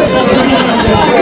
ハハハハ!